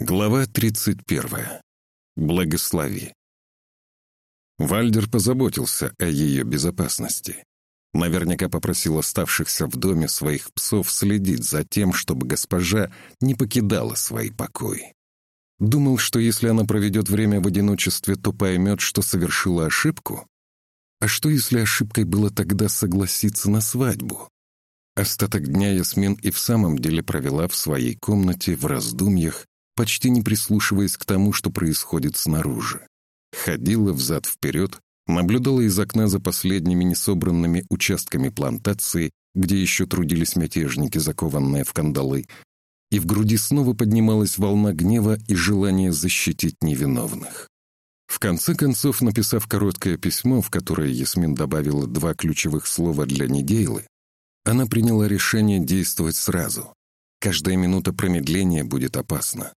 Глава 31. Благослови. Вальдер позаботился о ее безопасности. Наверняка попросил оставшихся в доме своих псов следить за тем, чтобы госпожа не покидала свои покои. Думал, что если она проведет время в одиночестве, то поймет, что совершила ошибку. А что, если ошибкой было тогда согласиться на свадьбу? Остаток дня Ясмин и в самом деле провела в своей комнате в раздумьях почти не прислушиваясь к тому, что происходит снаружи. Ходила взад-вперед, наблюдала из окна за последними несобранными участками плантации, где еще трудились мятежники, закованные в кандалы, и в груди снова поднималась волна гнева и желания защитить невиновных. В конце концов, написав короткое письмо, в которое Ясмин добавила два ключевых слова для Недейлы, она приняла решение действовать сразу. Каждая минута промедления будет опасна.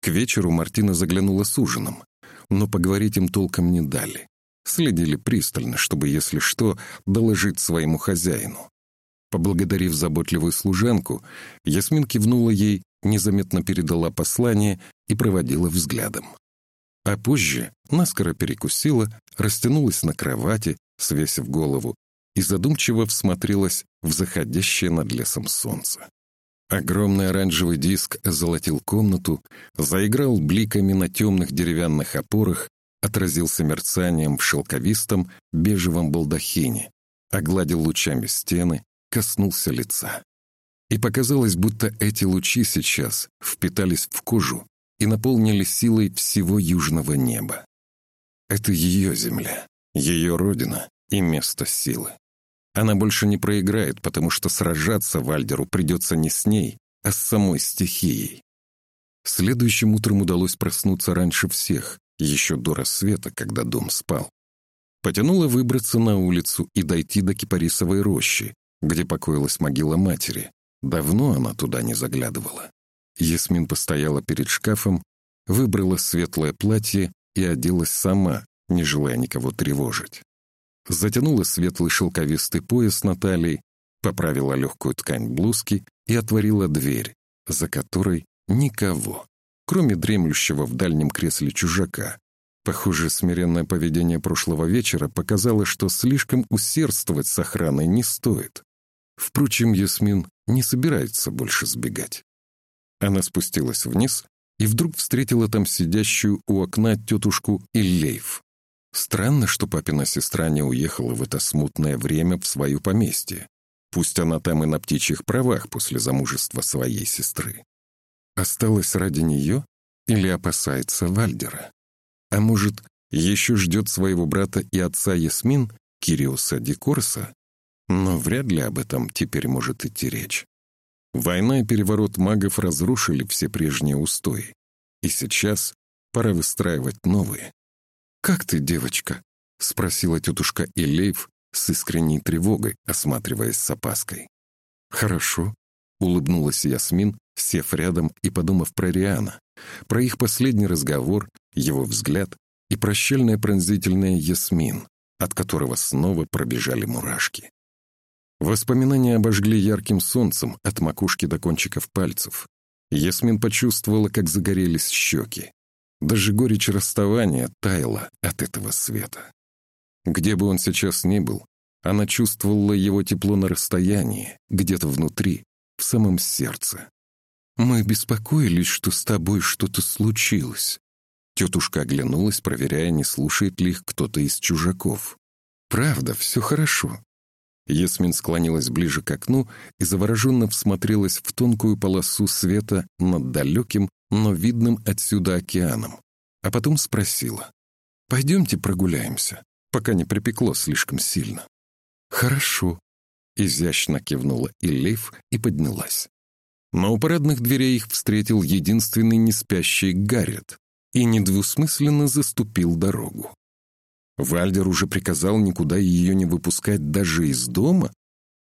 К вечеру Мартина заглянула с ужином, но поговорить им толком не дали. Следили пристально, чтобы, если что, доложить своему хозяину. Поблагодарив заботливую служанку, Ясмин кивнула ей, незаметно передала послание и проводила взглядом. А позже наскоро перекусила, растянулась на кровати, свесив голову, и задумчиво всмотрелась в заходящее над лесом солнце. Огромный оранжевый диск озолотил комнату, заиграл бликами на темных деревянных опорах, отразился мерцанием в шелковистом бежевом балдахине, огладил лучами стены, коснулся лица. И показалось, будто эти лучи сейчас впитались в кожу и наполнили силой всего южного неба. Это ее земля, ее родина и место силы. Она больше не проиграет, потому что сражаться Вальдеру придется не с ней, а с самой стихией. Следующим утром удалось проснуться раньше всех, еще до рассвета, когда дом спал. Потянуло выбраться на улицу и дойти до Кипарисовой рощи, где покоилась могила матери. Давно она туда не заглядывала. Ясмин постояла перед шкафом, выбрала светлое платье и оделась сама, не желая никого тревожить затянула светлый шелковистый пояс на талии, поправила легкую ткань блузки и отворила дверь, за которой никого, кроме дремлющего в дальнем кресле чужака. Похоже, смиренное поведение прошлого вечера показало, что слишком усердствовать с охраной не стоит. Впрочем, Ясмин не собирается больше сбегать. Она спустилась вниз и вдруг встретила там сидящую у окна тетушку Иллейв. Странно, что папина сестра не уехала в это смутное время в свое поместье. Пусть она там и на птичьих правах после замужества своей сестры. Осталась ради нее или опасается Вальдера? А может, еще ждет своего брата и отца Ясмин, Кириуса Дикорса? Но вряд ли об этом теперь может идти речь. Война и переворот магов разрушили все прежние устои. И сейчас пора выстраивать новые. «Как ты, девочка?» — спросила тетушка Илейв с искренней тревогой, осматриваясь с опаской. «Хорошо», — улыбнулась Ясмин, сев рядом и подумав про Риана, про их последний разговор, его взгляд и прощальное пронзительное Ясмин, от которого снова пробежали мурашки. Воспоминания обожгли ярким солнцем от макушки до кончиков пальцев. Ясмин почувствовала, как загорелись щеки. Даже горечь расставания таяла от этого света. Где бы он сейчас ни был, она чувствовала его тепло на расстоянии, где-то внутри, в самом сердце. «Мы беспокоились, что с тобой что-то случилось». Тетушка оглянулась, проверяя, не слушает ли их кто-то из чужаков. «Правда, все хорошо». Ясмин склонилась ближе к окну и завороженно всмотрелась в тонкую полосу света над далеким, но видным отсюда океаном, а потом спросила. «Пойдемте прогуляемся, пока не припекло слишком сильно». «Хорошо», — изящно кивнула Иллейф и поднялась. Но у парадных дверей их встретил единственный неспящий Гаррет и недвусмысленно заступил дорогу. Вальдер уже приказал никуда ее не выпускать даже из дома?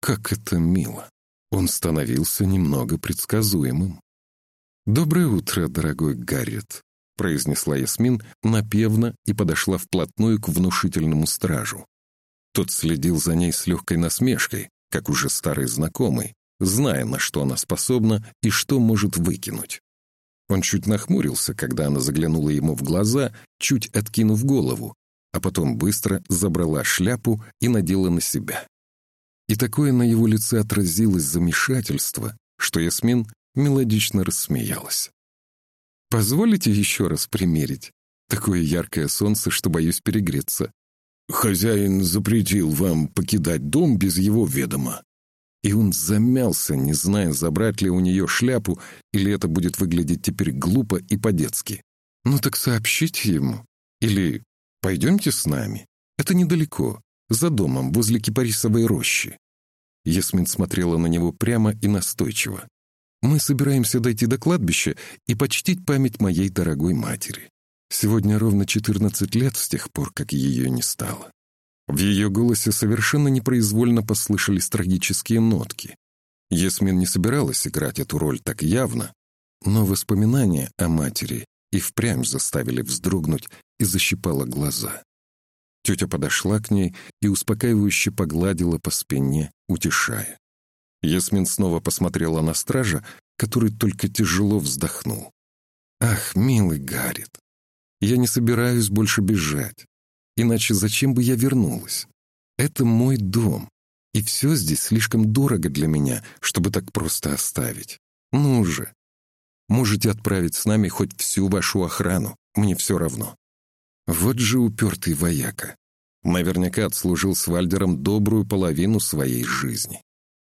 Как это мило. Он становился немного предсказуемым. «Доброе утро, дорогой Гаррет», — произнесла Ясмин напевно и подошла вплотную к внушительному стражу. Тот следил за ней с легкой насмешкой, как уже старый знакомый, зная, на что она способна и что может выкинуть. Он чуть нахмурился, когда она заглянула ему в глаза, чуть откинув голову, а потом быстро забрала шляпу и надела на себя. И такое на его лице отразилось замешательство, что Ясмин мелодично рассмеялась. «Позволите еще раз примерить? Такое яркое солнце, что боюсь перегреться». «Хозяин запретил вам покидать дом без его ведома», и он замялся, не зная, забрать ли у нее шляпу, или это будет выглядеть теперь глупо и по-детски. «Ну так сообщите ему. Или пойдемте с нами. Это недалеко, за домом, возле кипарисовой рощи». Ясмин смотрела на него прямо и настойчиво. «Мы собираемся дойти до кладбища и почтить память моей дорогой матери. Сегодня ровно 14 лет с тех пор, как ее не стало. В ее голосе совершенно непроизвольно послышались трагические нотки. Ясмин не собиралась играть эту роль так явно, но воспоминания о матери и впрямь заставили вздрогнуть и защипала глаза. Тетя подошла к ней и успокаивающе погладила по спине, утешая. Ясмин снова посмотрела на стража, который только тяжело вздохнул. «Ах, милый Гаррит, я не собираюсь больше бежать. Иначе зачем бы я вернулась? Это мой дом, и все здесь слишком дорого для меня, чтобы так просто оставить. Ну же. Можете отправить с нами хоть всю вашу охрану, мне все равно. Вот же упертый вояка. Наверняка отслужил с Вальдером добрую половину своей жизни.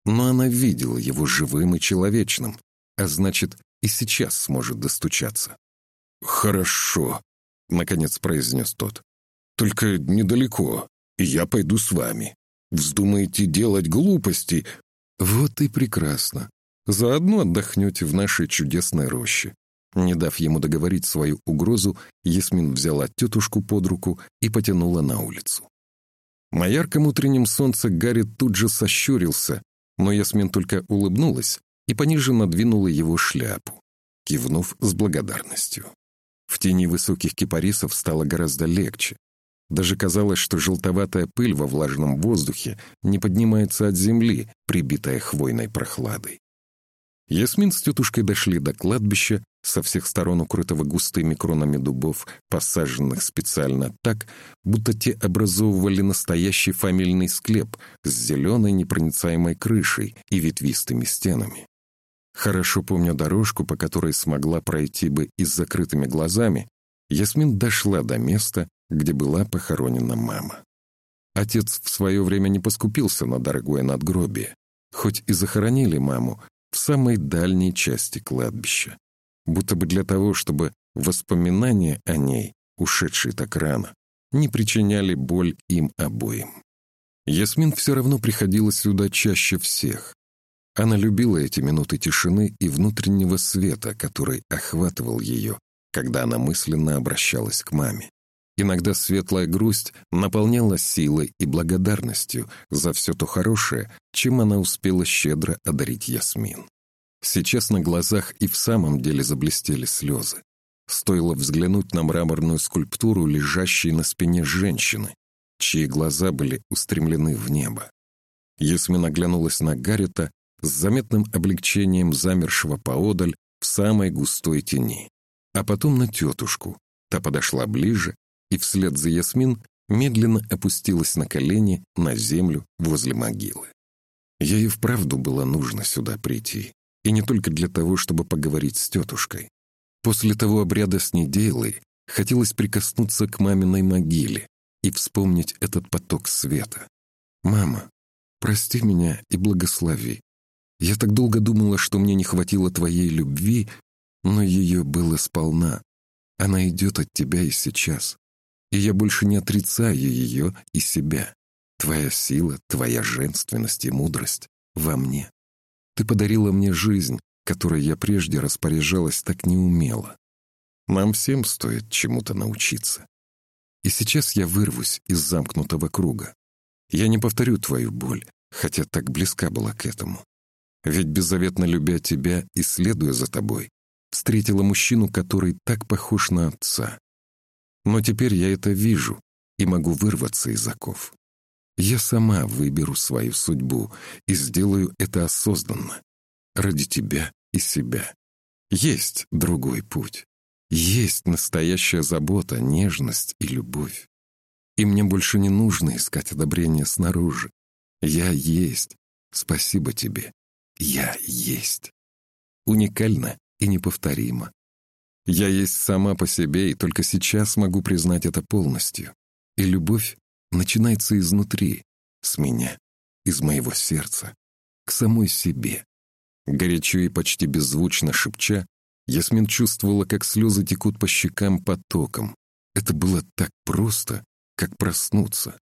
Но она видела его живым и человечным, а значит, и сейчас сможет достучаться. «Хорошо», — наконец произнес тот. Только недалеко, и я пойду с вами. Вздумаете делать глупости?» «Вот и прекрасно. Заодно отдохнете в нашей чудесной роще». Не дав ему договорить свою угрозу, Ясмин взяла тетушку под руку и потянула на улицу. На ярком утреннем солнце Гарри тут же сощурился, но Ясмин только улыбнулась и пониже надвинула его шляпу, кивнув с благодарностью. В тени высоких кипарисов стало гораздо легче, даже казалось, что желтоватая пыль во влажном воздухе не поднимается от земли, прибитая хвойной прохладой. Ясмин с тетушкой дошли до кладбища, со всех сторон укрытого густыми кронами дубов, посаженных специально так, будто те образовывали настоящий фамильный склеп с зеленой непроницаемой крышей и ветвистыми стенами. Хорошо помню дорожку, по которой смогла пройти бы и с закрытыми глазами, Ясмин дошла до места, где была похоронена мама. Отец в свое время не поскупился на дорогое надгробие, хоть и захоронили маму в самой дальней части кладбища, будто бы для того, чтобы воспоминания о ней, ушедшие так рано, не причиняли боль им обоим. Ясмин все равно приходила сюда чаще всех. Она любила эти минуты тишины и внутреннего света, который охватывал ее, когда она мысленно обращалась к маме. Иногда светлая грусть наполняла силой и благодарностью за все то хорошее, чем она успела щедро одарить Ясмин. Сейчас на глазах и в самом деле заблестели слезы. Стоило взглянуть на мраморную скульптуру, лежащей на спине женщины, чьи глаза были устремлены в небо. Ясмин оглянулась на Гаррита с заметным облегчением замершего поодаль в самой густой тени, а потом на тетушку. Та подошла ближе и вслед за Ясмин медленно опустилась на колени на землю возле могилы. Ей вправду было нужно сюда прийти, и не только для того, чтобы поговорить с тетушкой. После того обряда с неделой хотелось прикоснуться к маминой могиле и вспомнить этот поток света. «Мама, прости меня и благослови. Я так долго думала, что мне не хватило твоей любви, но ее было сполна. Она идет от тебя и сейчас и я больше не отрицаю ее и себя. Твоя сила, твоя женственность и мудрость во мне. Ты подарила мне жизнь, которой я прежде распоряжалась так неумело. Нам всем стоит чему-то научиться. И сейчас я вырвусь из замкнутого круга. Я не повторю твою боль, хотя так близка была к этому. Ведь беззаветно любя тебя и следуя за тобой, встретила мужчину, который так похож на отца. Но теперь я это вижу и могу вырваться из оков. Я сама выберу свою судьбу и сделаю это осознанно, ради тебя и себя. Есть другой путь. Есть настоящая забота, нежность и любовь. И мне больше не нужно искать одобрения снаружи. Я есть. Спасибо тебе. Я есть. Уникально и неповторимо. Я есть сама по себе, и только сейчас могу признать это полностью. И любовь начинается изнутри, с меня, из моего сердца, к самой себе. Горячо и почти беззвучно шепча, Ясмин чувствовала, как слезы текут по щекам потоком. Это было так просто, как проснуться.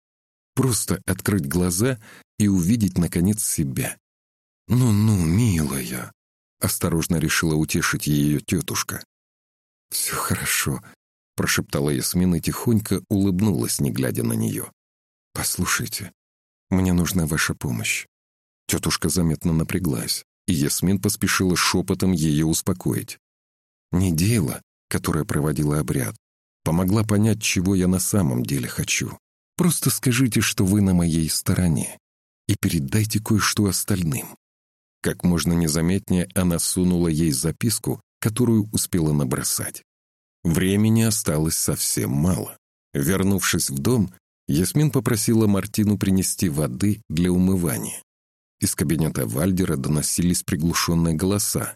Просто открыть глаза и увидеть, наконец, себя. «Ну-ну, милая», — осторожно решила утешить ее тетушка. «Все хорошо», — прошептала Ясмин и тихонько улыбнулась, не глядя на нее. «Послушайте, мне нужна ваша помощь». Тетушка заметно напряглась, и Ясмин поспешила шепотом ее успокоить. Не дело, которое проводила обряд, помогла понять, чего я на самом деле хочу. Просто скажите, что вы на моей стороне, и передайте кое-что остальным». Как можно незаметнее она сунула ей записку, которую успела набросать. Времени осталось совсем мало. Вернувшись в дом, Ясмин попросила Мартину принести воды для умывания. Из кабинета Вальдера доносились приглушенные голоса,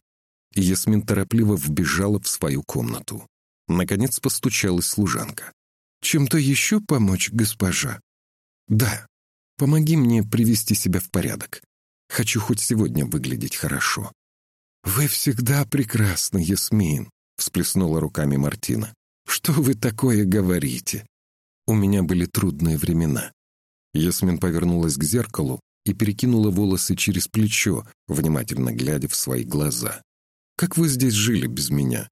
и Ясмин торопливо вбежала в свою комнату. Наконец постучалась служанка. «Чем-то еще помочь, госпожа?» «Да. Помоги мне привести себя в порядок. Хочу хоть сегодня выглядеть хорошо». «Вы всегда прекрасны, Ясмин», — всплеснула руками Мартина. «Что вы такое говорите?» У меня были трудные времена. Ясмин повернулась к зеркалу и перекинула волосы через плечо, внимательно глядя в свои глаза. «Как вы здесь жили без меня?»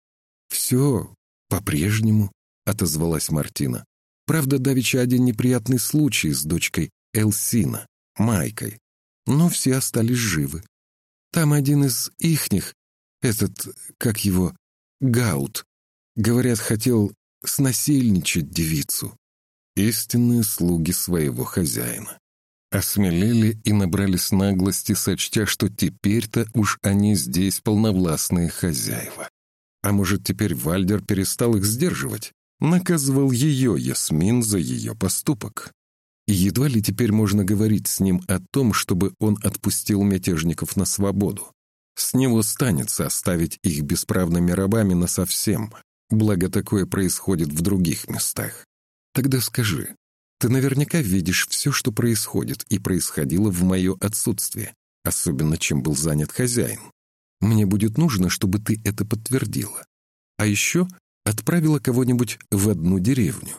«Все по-прежнему», — отозвалась Мартина. «Правда, давеча один неприятный случай с дочкой Элсина, Майкой. Но все остались живы. Там один из ихних, этот, как его, Гаут, говорят, хотел снасильничать девицу. Истинные слуги своего хозяина. Осмелели и набрались наглости, сочтя, что теперь-то уж они здесь полновластные хозяева. А может, теперь Вальдер перестал их сдерживать? Наказывал ее, Ясмин, за ее поступок. И едва ли теперь можно говорить с ним о том, чтобы он отпустил мятежников на свободу. С него станется оставить их бесправными рабами насовсем, благо такое происходит в других местах. Тогда скажи, ты наверняка видишь все, что происходит и происходило в мое отсутствие, особенно чем был занят хозяин. Мне будет нужно, чтобы ты это подтвердила. А еще отправила кого-нибудь в одну деревню.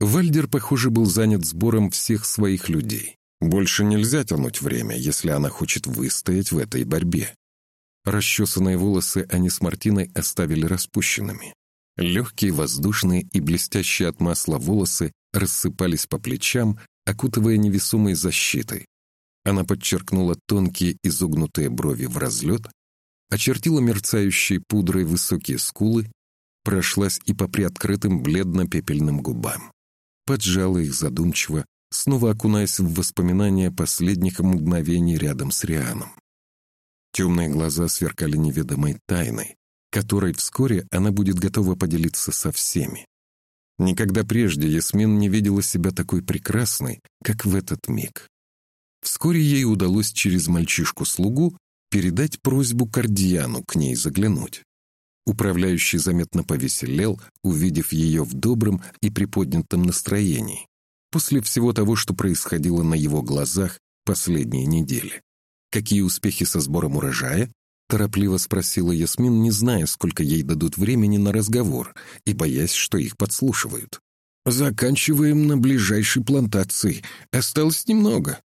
Вальдер, похоже, был занят сбором всех своих людей. Больше нельзя тянуть время, если она хочет выстоять в этой борьбе. Расчесанные волосы они с Мартиной оставили распущенными. Легкие, воздушные и блестящие от масла волосы рассыпались по плечам, окутывая невесомой защитой, она подчеркнула тонкие изогнутые брови в разлет, очертила мерцающей пудрой высокие скулы, прошлась и по приоткрытым бледно-пепельным губам. Поджала их задумчиво, снова окунаясь в воспоминания последних мгновений рядом с Рианом. Темные глаза сверкали неведомой тайной, которой вскоре она будет готова поделиться со всеми. Никогда прежде Ясмин не видела себя такой прекрасной, как в этот миг. Вскоре ей удалось через мальчишку-слугу передать просьбу Кардиану к ней заглянуть. Управляющий заметно повеселел, увидев ее в добром и приподнятом настроении, после всего того, что происходило на его глазах последние недели. «Какие успехи со сбором урожая?» — торопливо спросила Ясмин, не зная, сколько ей дадут времени на разговор, и боясь, что их подслушивают. «Заканчиваем на ближайшей плантации. Осталось немного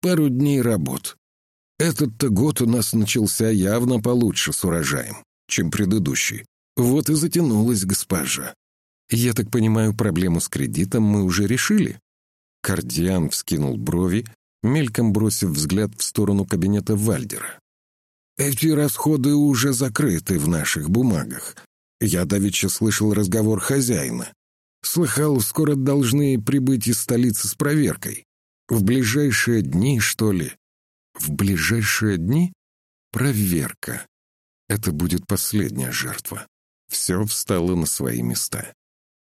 пару дней работ. Этот-то год у нас начался явно получше с урожаем, чем предыдущий. Вот и затянулась госпожа. Я так понимаю, проблему с кредитом мы уже решили?» Кардиан вскинул брови, мельком бросив взгляд в сторону кабинета Вальдера. «Эти расходы уже закрыты в наших бумагах. Я давеча слышал разговор хозяина. Слыхал, скоро должны прибыть из столицы с проверкой. В ближайшие дни, что ли? В ближайшие дни? Проверка. это будет последняя жертва. Все встало на свои места.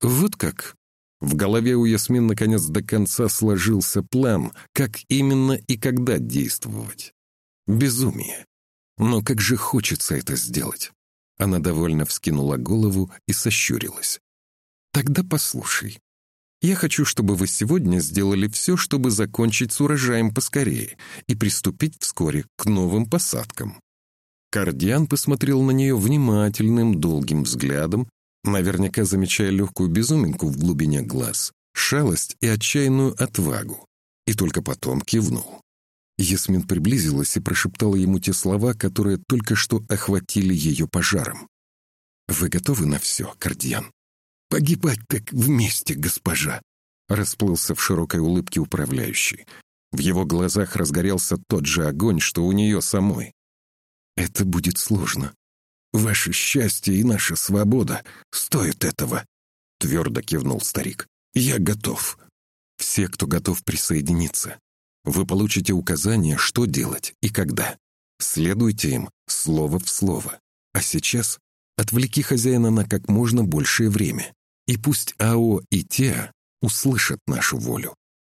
Вот как? В голове у Ясмин наконец до конца сложился план, как именно и когда действовать. Безумие. Но как же хочется это сделать. Она довольно вскинула голову и сощурилась. «Тогда послушай. Я хочу, чтобы вы сегодня сделали все, чтобы закончить с урожаем поскорее и приступить вскоре к новым посадкам». Кардиан посмотрел на нее внимательным, долгим взглядом, наверняка замечая легкую безуминку в глубине глаз, шалость и отчаянную отвагу, и только потом кивнул. Ясмин приблизилась и прошептала ему те слова, которые только что охватили ее пожаром. «Вы готовы на все, Кардиан?» «Погибать так вместе, госпожа!» Расплылся в широкой улыбке управляющий. В его глазах разгорелся тот же огонь, что у нее самой. «Это будет сложно. Ваше счастье и наша свобода стоят этого», — твердо кивнул старик. «Я готов. Все, кто готов присоединиться. Вы получите указания, что делать и когда. Следуйте им слово в слово. А сейчас отвлеки хозяина на как можно большее время. И пусть АО и Теа услышат нашу волю.